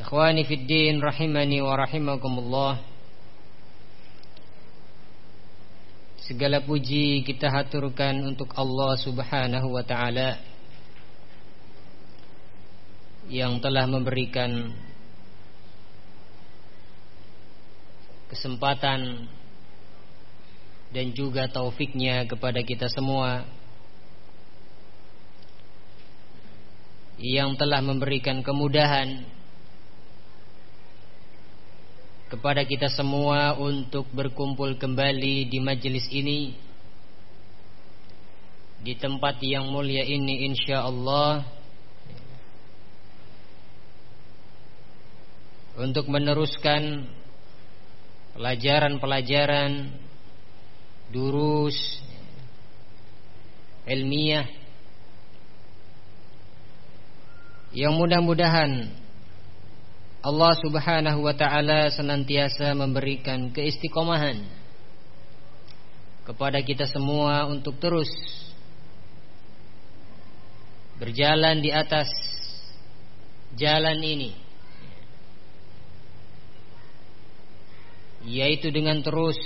Ikhwani fid din rahimani wa rahimakumullah. Segala puji kita haturkan untuk Allah Subhanahu wa taala yang telah memberikan kesempatan dan juga taufiknya kepada kita semua yang telah memberikan kemudahan kepada kita semua untuk berkumpul kembali di majelis ini. Di tempat yang mulia ini insya Allah untuk meneruskan pelajaran-pelajaran durus ilmiah. Yang mudah-mudahan Allah subhanahu wa ta'ala senantiasa memberikan keistiqomahan Kepada kita semua untuk terus Berjalan di atas jalan ini Yaitu dengan terus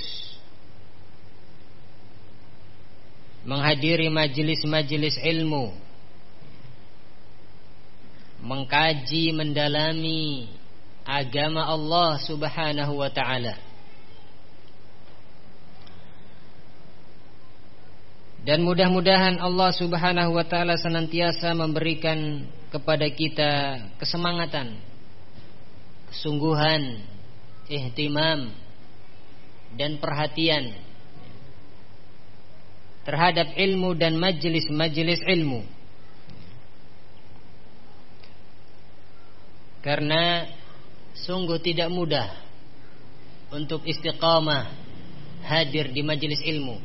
Menghadiri majelis-majelis ilmu Mengkaji, mendalami agama Allah Subhanahu wa taala. Dan mudah-mudahan Allah Subhanahu wa taala senantiasa memberikan kepada kita kesemangatan, kesungguhan, ihtimam dan perhatian terhadap ilmu dan majelis-majelis ilmu. Karena sungguh tidak mudah untuk istiqamah hadir di majelis ilmu.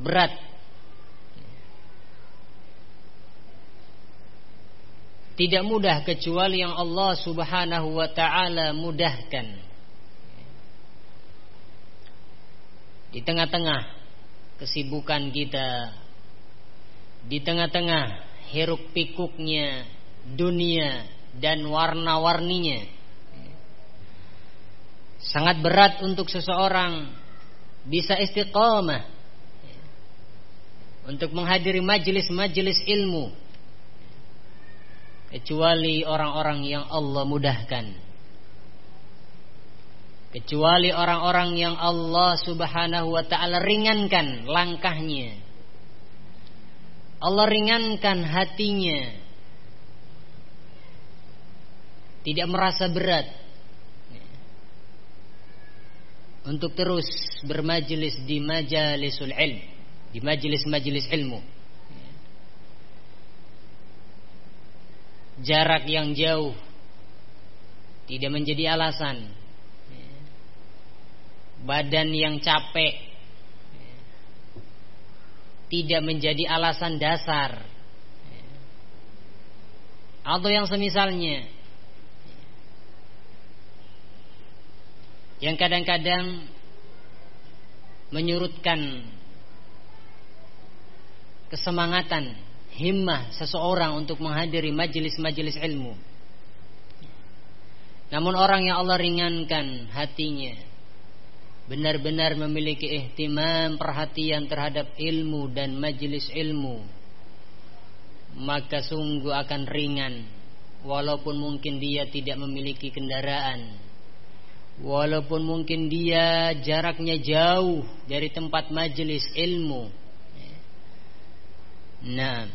Berat. Tidak mudah kecuali yang Allah Subhanahu wa taala mudahkan. Di tengah-tengah kesibukan kita, di tengah-tengah hiruk pikuknya dunia dan warna-warninya. Sangat berat untuk seseorang bisa istiqamah untuk menghadiri majelis-majelis ilmu kecuali orang-orang yang Allah mudahkan. Kecuali orang-orang yang Allah Subhanahu wa taala ringankan langkahnya. Allah ringankan hatinya tidak merasa berat untuk terus bermajelis di majalisul ilm, di majelis-majelis ilmu. Jarak yang jauh tidak menjadi alasan. Badan yang capek tidak menjadi alasan dasar. Atau yang semisalnya yang kadang-kadang menyurutkan kesemangatan himmah seseorang untuk menghadiri majelis-majelis ilmu. Namun orang yang Allah ringankan hatinya benar-benar memiliki ihtimam perhatian terhadap ilmu dan majelis ilmu maka sungguh akan ringan walaupun mungkin dia tidak memiliki kendaraan Walaupun mungkin dia jaraknya jauh dari tempat majelis ilmu. Nah,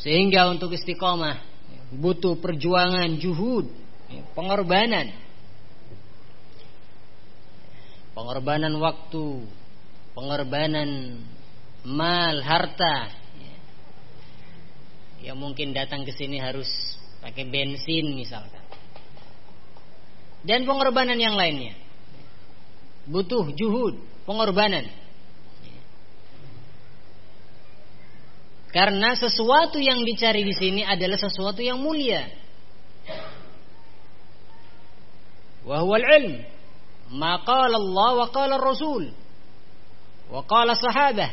sehingga untuk istiqomah butuh perjuangan, juhud, pengorbanan. Pengorbanan waktu, pengorbanan mal, harta. Ya. Yang mungkin datang ke sini harus pakai bensin misalkan. Dan pengorbanan yang lainnya. Butuh juhud, pengorbanan. Karena sesuatu yang dicari di sini adalah sesuatu yang mulia. Wahwal ilm. Maka Allah wa qala Rasul. Wa qala sahabah.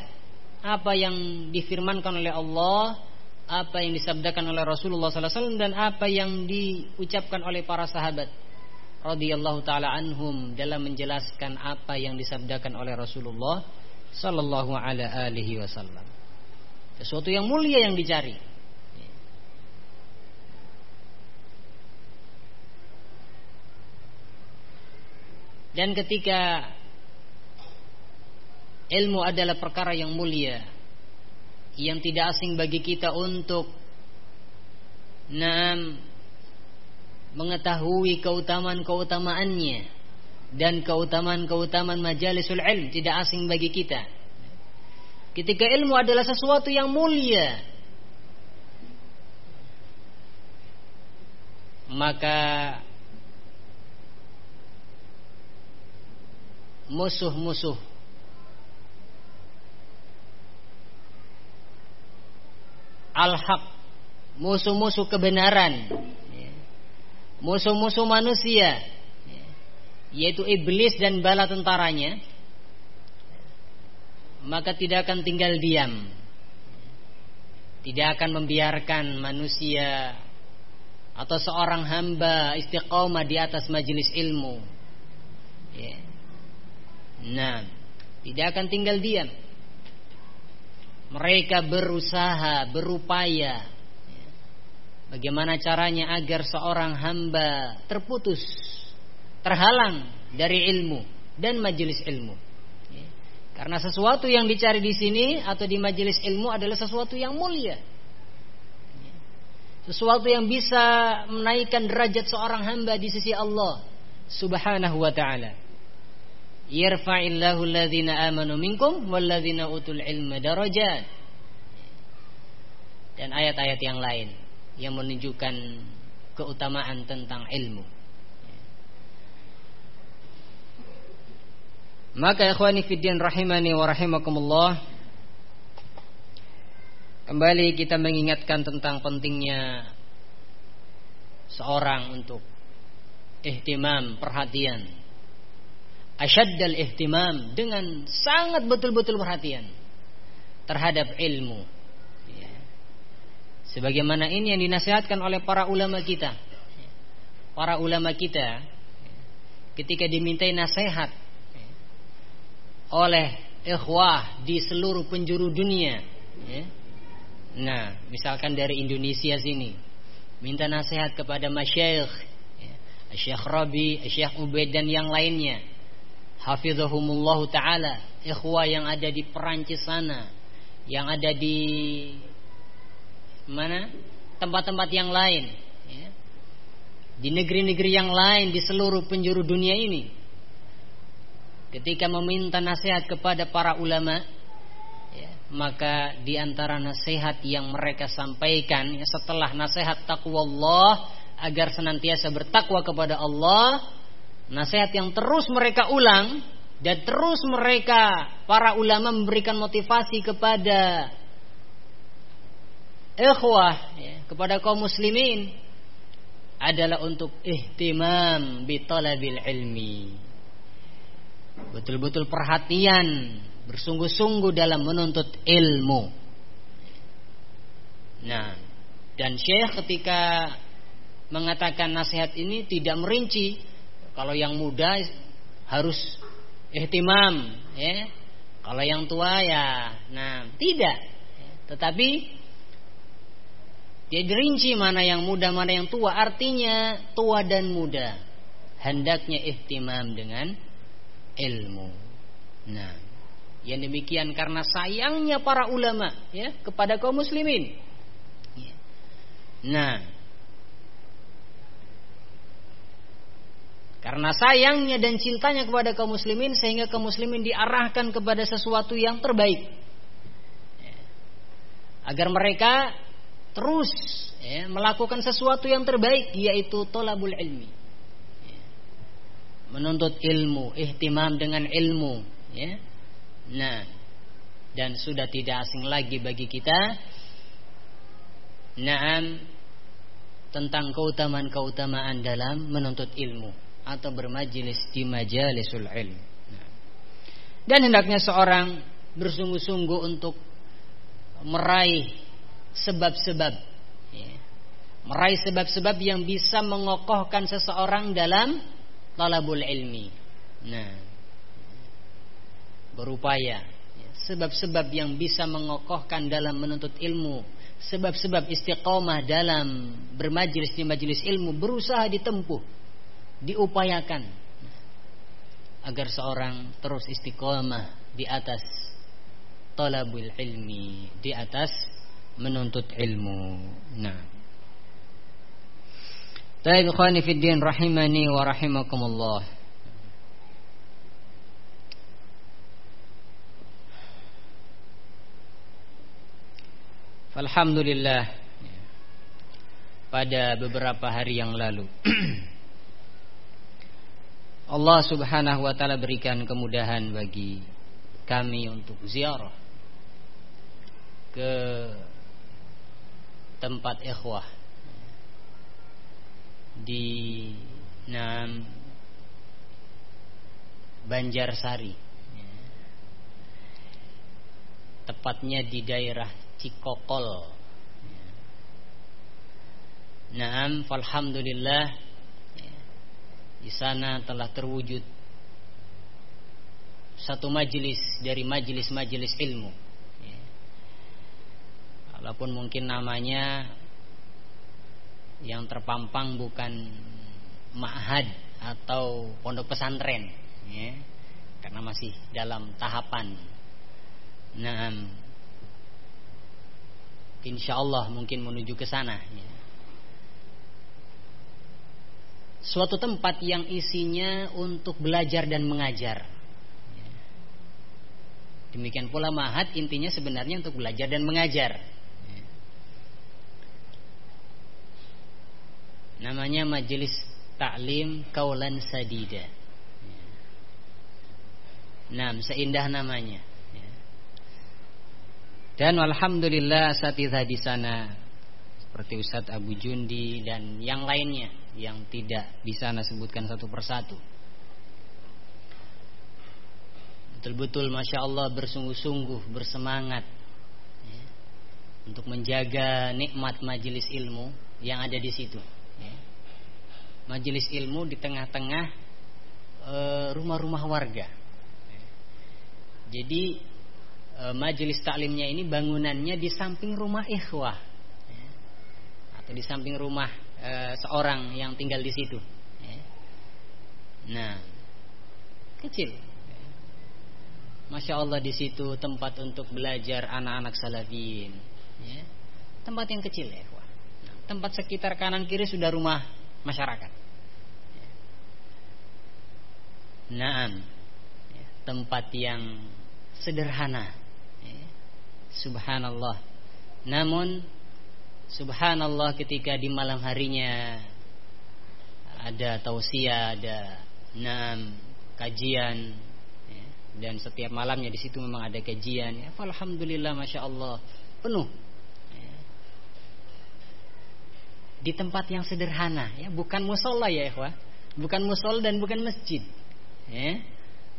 Apa yang difirmankan oleh Allah, apa yang disabdakan oleh Rasulullah wasallam dan apa yang diucapkan oleh para sahabat radhiyallahu taala anhum dalam menjelaskan apa yang disabdakan oleh Rasulullah sallallahu alaihi wasallam. Sesuatu yang mulia yang dicari. Dan ketika ilmu adalah perkara yang mulia yang tidak asing bagi kita untuk nam mengetahui keutamaan-keutamaannya dan keutamaan-keutamaan majalisul ilm tidak asing bagi kita. Ketika ilmu adalah sesuatu yang mulia, maka musuh-musuh al-haq, musuh-musuh kebenaran, musuh-musuh manusia, yaitu iblis dan bala tentaranya, maka tidak akan tinggal diam. Tidak akan membiarkan manusia atau seorang hamba istiqomah di atas majelis ilmu. Ya. Nah, tidak akan tinggal diam. Mereka berusaha, berupaya. Bagaimana caranya agar seorang hamba terputus, terhalang dari ilmu dan majelis ilmu. Karena sesuatu yang dicari di sini atau di majelis ilmu adalah sesuatu yang mulia. Sesuatu yang bisa menaikkan derajat seorang hamba di sisi Allah Subhanahu wa taala. Yarfa'illahu alladhina amanu minkum walladhina utul ilma darajat. Dan ayat-ayat yang lain yang menunjukkan keutamaan tentang ilmu. Maka ikhwani fiddin rahimani wa rahimakumullah Kembali kita mengingatkan tentang pentingnya Seorang untuk Ihtimam, perhatian Asyaddal ihtimam Dengan sangat betul-betul perhatian Terhadap ilmu ya. Sebagaimana ini yang dinasihatkan oleh para ulama kita Para ulama kita Ketika dimintai nasihat oleh ikhwah di seluruh penjuru dunia ya. Nah, misalkan dari Indonesia sini minta nasihat kepada masyayikh ya. Syekh Rabi, Syekh Ubaid dan yang lainnya. Hafizahumullah taala, ikhwah yang ada di Perancis sana, yang ada di mana? tempat-tempat yang lain ya. Di negeri-negeri yang lain di seluruh penjuru dunia ini ketika meminta nasihat kepada para ulama ya, maka di antara nasihat yang mereka sampaikan ya, setelah nasihat takwa Allah agar senantiasa bertakwa kepada Allah nasihat yang terus mereka ulang dan terus mereka para ulama memberikan motivasi kepada ikhwah ya, kepada kaum muslimin adalah untuk ihtimam bitalabil ilmi betul-betul perhatian, bersungguh-sungguh dalam menuntut ilmu. Nah, dan Syekh ketika mengatakan nasihat ini tidak merinci kalau yang muda harus ihtimam, ya. Kalau yang tua ya, nah tidak. Tetapi dia dirinci mana yang muda, mana yang tua. Artinya tua dan muda hendaknya ihtimam dengan ilmu. Nah, yang demikian karena sayangnya para ulama ya kepada kaum muslimin. Ya. Nah, karena sayangnya dan cintanya kepada kaum muslimin sehingga kaum muslimin diarahkan kepada sesuatu yang terbaik. agar mereka terus ya, melakukan sesuatu yang terbaik yaitu tolabul ilmi ya. menuntut ilmu ihtimam dengan ilmu ya nah dan sudah tidak asing lagi bagi kita naam tentang keutamaan-keutamaan dalam menuntut ilmu atau bermajelis di majalisul ilm. Dan hendaknya seorang bersungguh-sungguh untuk meraih sebab-sebab. Ya. meraih sebab-sebab yang bisa mengokohkan seseorang dalam talabul ilmi. Nah. Berupaya ya, sebab-sebab yang bisa mengokohkan dalam menuntut ilmu. Sebab-sebab istiqomah dalam bermajlis di majelis ilmu berusaha ditempuh diupayakan agar seorang terus istiqomah di atas talabul ilmi di atas menuntut ilmu. Nah. Taib ikhwani fid din rahimani wa rahimakumullah. Alhamdulillah pada beberapa hari yang lalu Allah Subhanahu wa taala berikan kemudahan bagi kami untuk ziarah ke tempat ikhwah di Nam Banjarsari. Tepatnya di daerah Cikokol. Naam Alhamdulillah di sana telah terwujud satu majelis dari majelis-majelis ilmu. Walaupun mungkin namanya yang terpampang bukan ma'had atau pondok pesantren ya. Karena masih dalam tahapan. Nah insya Allah mungkin menuju ke sana ya. Suatu tempat yang isinya untuk belajar dan mengajar demikian pula mahad intinya sebenarnya untuk belajar dan mengajar namanya majelis taklim kaulan sadida. Nah, seindah namanya. Dan alhamdulillah asatidzah di sana seperti Ustadz Abu Jundi dan yang lainnya yang tidak di sana sebutkan satu persatu. Betul-betul masya Allah bersungguh-sungguh bersemangat ya, untuk menjaga nikmat majelis ilmu yang ada di situ majelis ilmu di tengah-tengah e, rumah-rumah warga. Jadi e, majelis taklimnya ini bangunannya di samping rumah ikhwah atau di samping rumah e, seorang yang tinggal di situ. Nah, kecil. Masya Allah di situ tempat untuk belajar anak-anak salafin. Tempat yang kecil ya. Tempat sekitar kanan kiri sudah rumah masyarakat. Naam, tempat yang sederhana. Subhanallah. Namun Subhanallah ketika di malam harinya ada tausiah, ada naam kajian dan setiap malamnya di situ memang ada kajian. Ya, alhamdulillah masya Allah penuh di tempat yang sederhana ya. Bukan musola ya ikhwah. Bukan musol dan bukan masjid ya.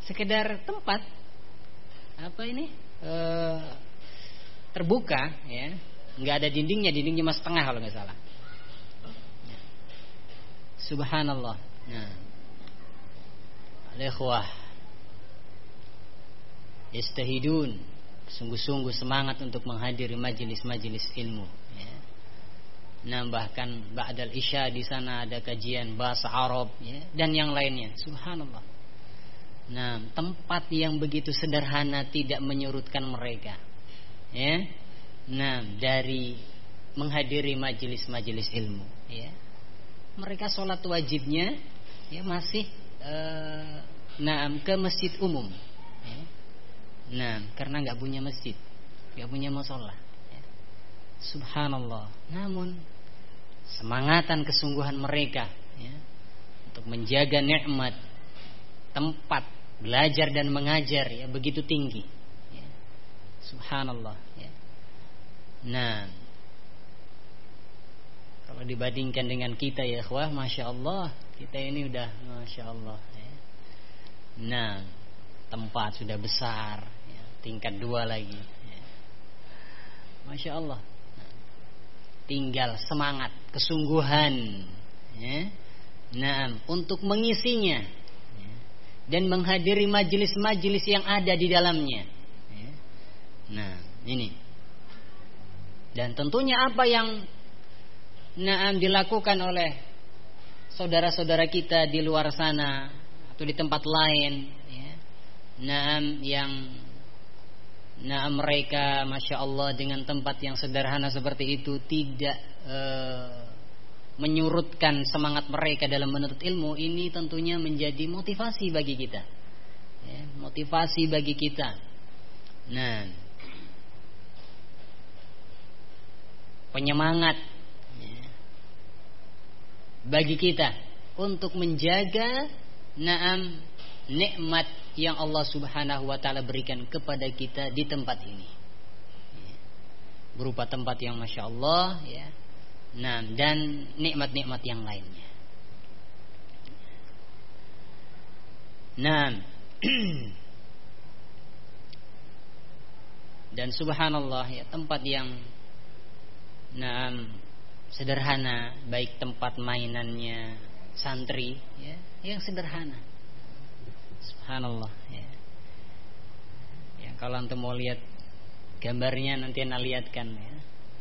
Sekedar tempat apa ini e, terbuka ya nggak ada dindingnya dindingnya mas tengah kalau nggak salah subhanallah nah ikhwah istahidun sungguh-sungguh semangat untuk menghadiri majelis-majelis ilmu ya nambahkan ba'dal isya di sana ada kajian bahasa Arab ya, dan yang lainnya. Subhanallah. Nah, tempat yang begitu sederhana tidak menyurutkan mereka. Ya. Nah, dari menghadiri majelis-majelis ilmu, ya. Mereka sholat wajibnya ya masih uh, nah ke masjid umum. Ya. Nah, karena nggak punya masjid, nggak punya musola. Ya. Subhanallah. Namun semangatan kesungguhan mereka ya, untuk menjaga nikmat tempat belajar dan mengajar ya begitu tinggi. Ya. Subhanallah. Ya. Nah, kalau dibandingkan dengan kita ya, wah masya Allah kita ini udah masya Allah. Ya. Nah, tempat sudah besar, ya, tingkat dua lagi. Ya. Masya Allah. Tinggal semangat, kesungguhan, ya. Nah, untuk mengisinya ya, dan menghadiri majelis-majelis yang ada di dalamnya. Ya. Nah, ini. Dan tentunya apa yang nah dilakukan oleh saudara-saudara kita di luar sana atau di tempat lain Naam yang Naam mereka Masya Allah dengan tempat yang sederhana seperti itu Tidak e, Menyurutkan semangat mereka dalam menuntut ilmu Ini tentunya menjadi motivasi bagi kita ya, Motivasi bagi kita. Nah Penyemangat ya, Bagi kita Untuk menjaga Naam Nikmat yang Allah Subhanahu wa taala berikan kepada kita di tempat ini. Berupa tempat yang Masya Allah ya. Nah, dan nikmat-nikmat yang lainnya. Nah, dan subhanallah ya tempat yang nah sederhana baik tempat mainannya santri ya yang sederhana Subhanallah ya. ya kalau antum mau lihat gambarnya nanti anda lihatkan ya.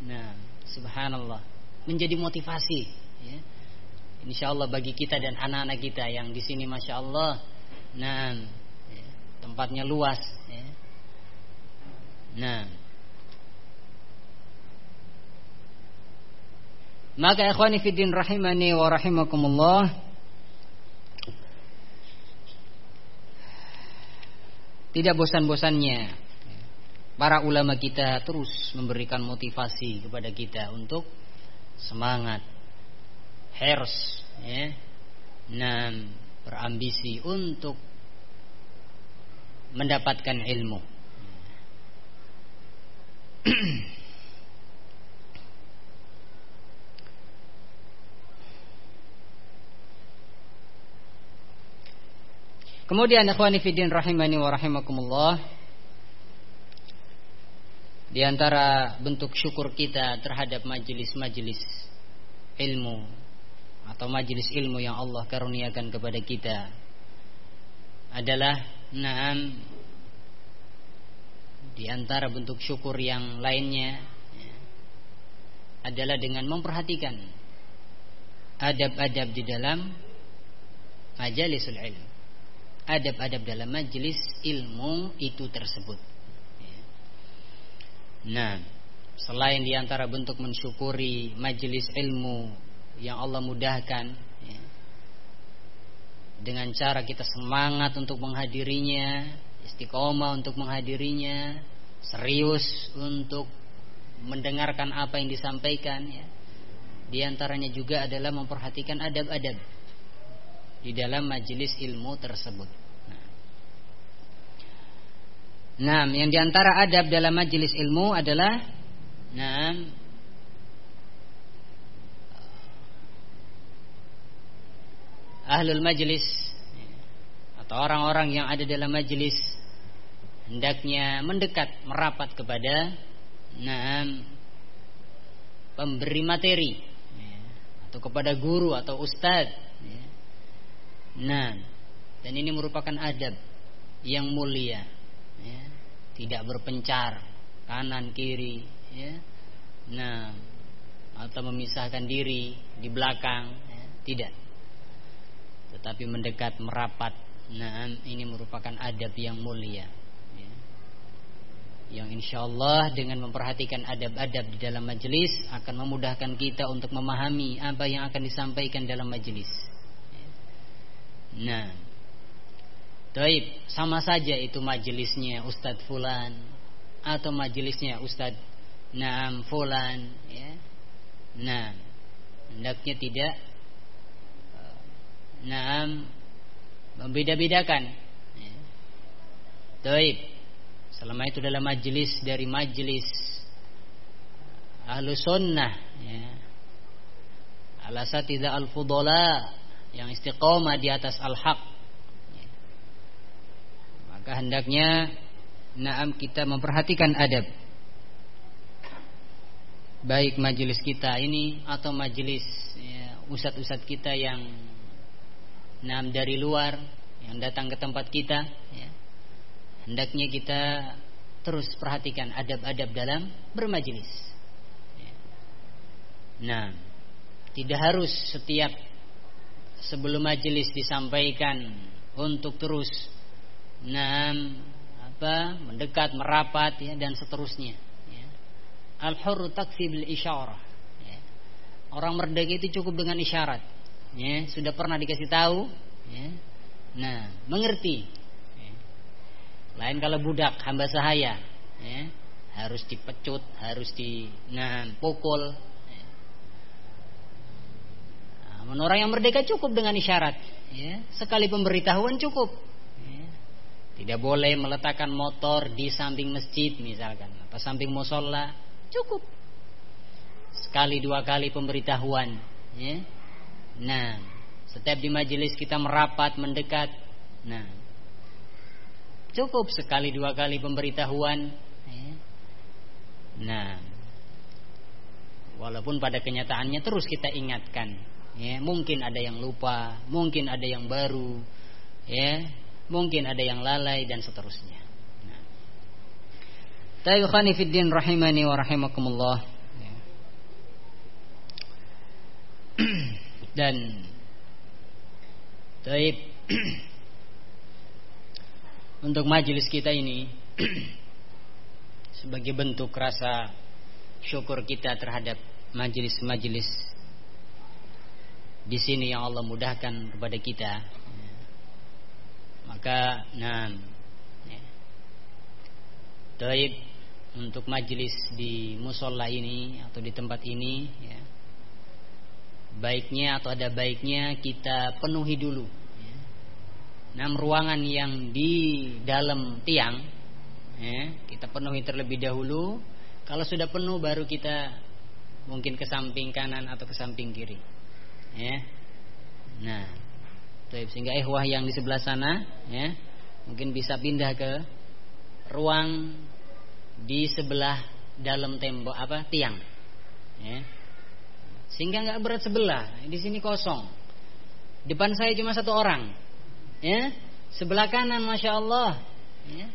Nah, subhanallah menjadi motivasi ya. Insya Allah bagi kita dan anak-anak kita yang di sini masya Allah, nah ya, tempatnya luas. Ya. Nah, maka ikhwani fiddin rahimani wa rahimakumullah Tidak bosan-bosannya para ulama kita terus memberikan motivasi kepada kita untuk semangat, hers, ya, dan berambisi untuk mendapatkan ilmu. Kemudian ikhwani fiddin rahimani wa rahimakumullah di antara bentuk syukur kita terhadap majelis-majelis ilmu atau majelis ilmu yang Allah karuniakan kepada kita adalah naam di antara bentuk syukur yang lainnya adalah dengan memperhatikan adab-adab di dalam majalisul ilmu adab-adab dalam majelis ilmu itu tersebut. Nah, selain di antara bentuk mensyukuri majelis ilmu yang Allah mudahkan, dengan cara kita semangat untuk menghadirinya, istiqomah untuk menghadirinya, serius untuk mendengarkan apa yang disampaikan, ya. Di antaranya juga adalah memperhatikan adab-adab di dalam majelis ilmu tersebut. Nah, yang di antara adab dalam majelis ilmu adalah, nah, ahlul majelis atau orang-orang yang ada dalam majelis hendaknya mendekat merapat kepada nah pemberi materi atau kepada guru atau ustadz Nah, dan ini merupakan adab yang mulia, ya. tidak berpencar kanan kiri, ya. Nah, atau memisahkan diri di belakang, ya. tidak. Tetapi mendekat merapat. Nah, ini merupakan adab yang mulia. Ya. Yang insya Allah dengan memperhatikan adab-adab di dalam majelis akan memudahkan kita untuk memahami apa yang akan disampaikan dalam majelis. Nah, Taib, sama saja itu majelisnya Ustadz Fulan atau majelisnya Ustadz Naam fulan ya. Nah, hendaknya tidak uh, naam membeda-bedakan. Ya. Taib. Selama itu dalam majelis dari majelis ahlu sunnah ya. Alasatidah al-fudala yang istiqomah di atas al-haq. Maka hendaknya naam kita memperhatikan adab. Baik majelis kita ini atau majelis ya, usat-usat kita yang naam dari luar yang datang ke tempat kita ya. Hendaknya kita terus perhatikan adab-adab dalam bermajelis. Ya. Nah, tidak harus setiap sebelum majelis disampaikan untuk terus nah apa mendekat merapat ya dan seterusnya ya. al hurru takfi bil isyarah ya. orang merdeka itu cukup dengan isyarat ya sudah pernah dikasih tahu ya. nah mengerti ya. lain kalau budak hamba sahaya ya. harus dipecut harus di nah pukul namun orang yang merdeka cukup dengan isyarat. Ya. Sekali pemberitahuan cukup. Ya. Tidak boleh meletakkan motor di samping masjid misalkan. Atau samping musola. Cukup. Sekali dua kali pemberitahuan. Ya. Nah, setiap di majelis kita merapat, mendekat. Nah, cukup sekali dua kali pemberitahuan. Ya. Nah, walaupun pada kenyataannya terus kita ingatkan ya mungkin ada yang lupa mungkin ada yang baru ya mungkin ada yang lalai dan seterusnya nah. Tayyukhani fiddin rahimani wa rahimakumullah ya. dan Taib untuk majelis kita ini sebagai bentuk rasa syukur kita terhadap majelis-majelis di sini yang Allah mudahkan kepada kita maka nah ya. Taib untuk majelis di musola ini atau di tempat ini ya. baiknya atau ada baiknya kita penuhi dulu ya. ruangan yang di dalam tiang ya, kita penuhi terlebih dahulu kalau sudah penuh baru kita mungkin ke samping kanan atau ke samping kiri ya. Nah, sehingga ehwah yang di sebelah sana ya, mungkin bisa pindah ke ruang di sebelah dalam tembok apa tiang. Ya. Sehingga nggak berat sebelah, di sini kosong. Depan saya cuma satu orang. Ya. Sebelah kanan Masya Allah ya.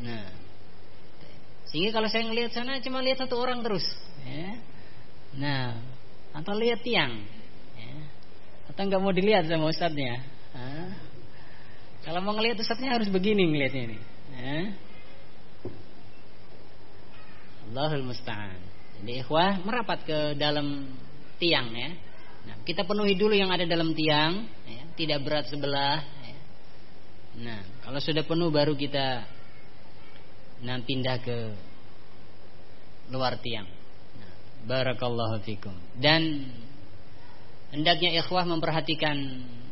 Nah Sehingga kalau saya ngelihat sana Cuma lihat satu orang terus ya. Nah Atau lihat tiang atau nggak mau dilihat sama ustadznya? Hah? Kalau mau ngelihat ustadznya harus begini ngelihatnya ini. Allahul musta'an. Jadi ikhwah merapat ke dalam tiang ya. Nah, kita penuhi dulu yang ada dalam tiang, ya. tidak berat sebelah. Ya. Nah, kalau sudah penuh baru kita nah, pindah ke luar tiang. Nah, barakallahu fikum. Dan hendaknya ikhwah memperhatikan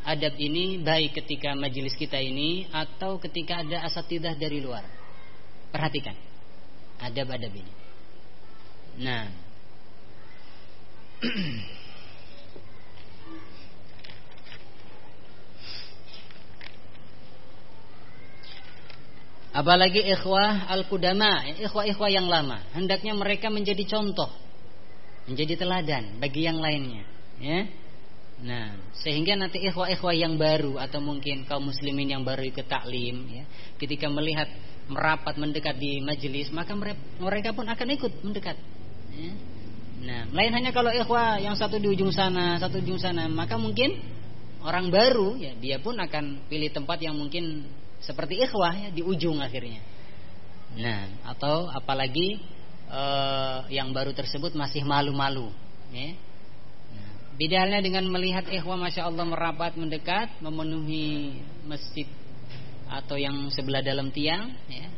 adab ini baik ketika majelis kita ini atau ketika ada asatidah dari luar. Perhatikan adab-adab ini. Nah, Apalagi ikhwah al-kudama, ikhwah-ikhwah yang lama, hendaknya mereka menjadi contoh, menjadi teladan bagi yang lainnya, ya. Nah, sehingga nanti ikhwah-ikhwah yang baru atau mungkin kaum muslimin yang baru ikut taklim ya, ketika melihat merapat mendekat di majelis, maka mereka pun akan ikut mendekat. Ya. Nah, lain hanya kalau ikhwah yang satu di ujung sana, satu di ujung sana, maka mungkin orang baru ya dia pun akan pilih tempat yang mungkin seperti ikhwah ya di ujung akhirnya. Nah, atau apalagi uh, yang baru tersebut masih malu-malu, ya Beda halnya dengan melihat ikhwah Masya Allah merapat mendekat Memenuhi masjid Atau yang sebelah dalam tiang ya.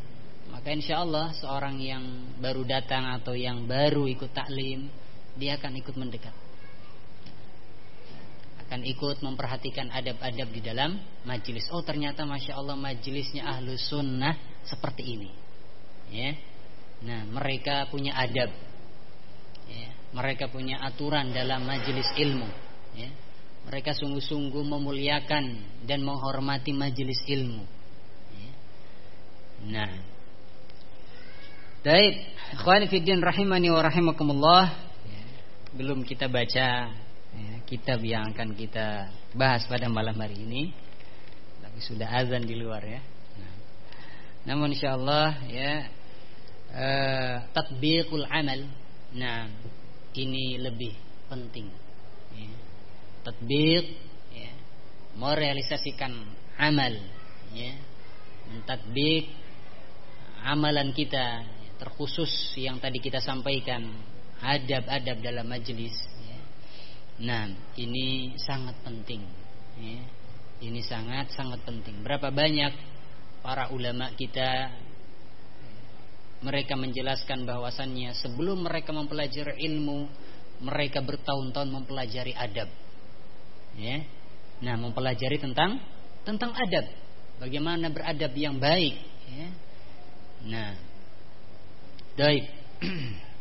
maka insya Allah seorang yang baru datang atau yang baru ikut taklim dia akan ikut mendekat akan ikut memperhatikan adab-adab di dalam majelis oh ternyata masya Allah majelisnya ahlu sunnah seperti ini ya nah mereka punya adab ya. Mereka punya aturan dalam majelis ilmu ya. mereka sungguh-sungguh memuliakan dan menghormati majelis ilmu ya. nah Baik, ikhwani fiddin rahimani wa rahimakumullah. Belum kita baca ya, kitab yang akan kita bahas pada malam hari ini. Tapi sudah azan di luar ya. Nah, namun insyaallah ya uh, tatbiqul amal. Nah, ini lebih penting. Ya. Tatbiq ya, merealisasikan amal ya. Amalan kita terkhusus yang tadi kita sampaikan adab-adab dalam majelis ya. nah ini sangat penting ya. ini sangat sangat penting berapa banyak para ulama kita mereka menjelaskan bahwasannya sebelum mereka mempelajari ilmu mereka bertahun-tahun mempelajari adab. Ya. Nah mempelajari tentang tentang adab. Bagaimana beradab yang baik ya. Nah. Baik.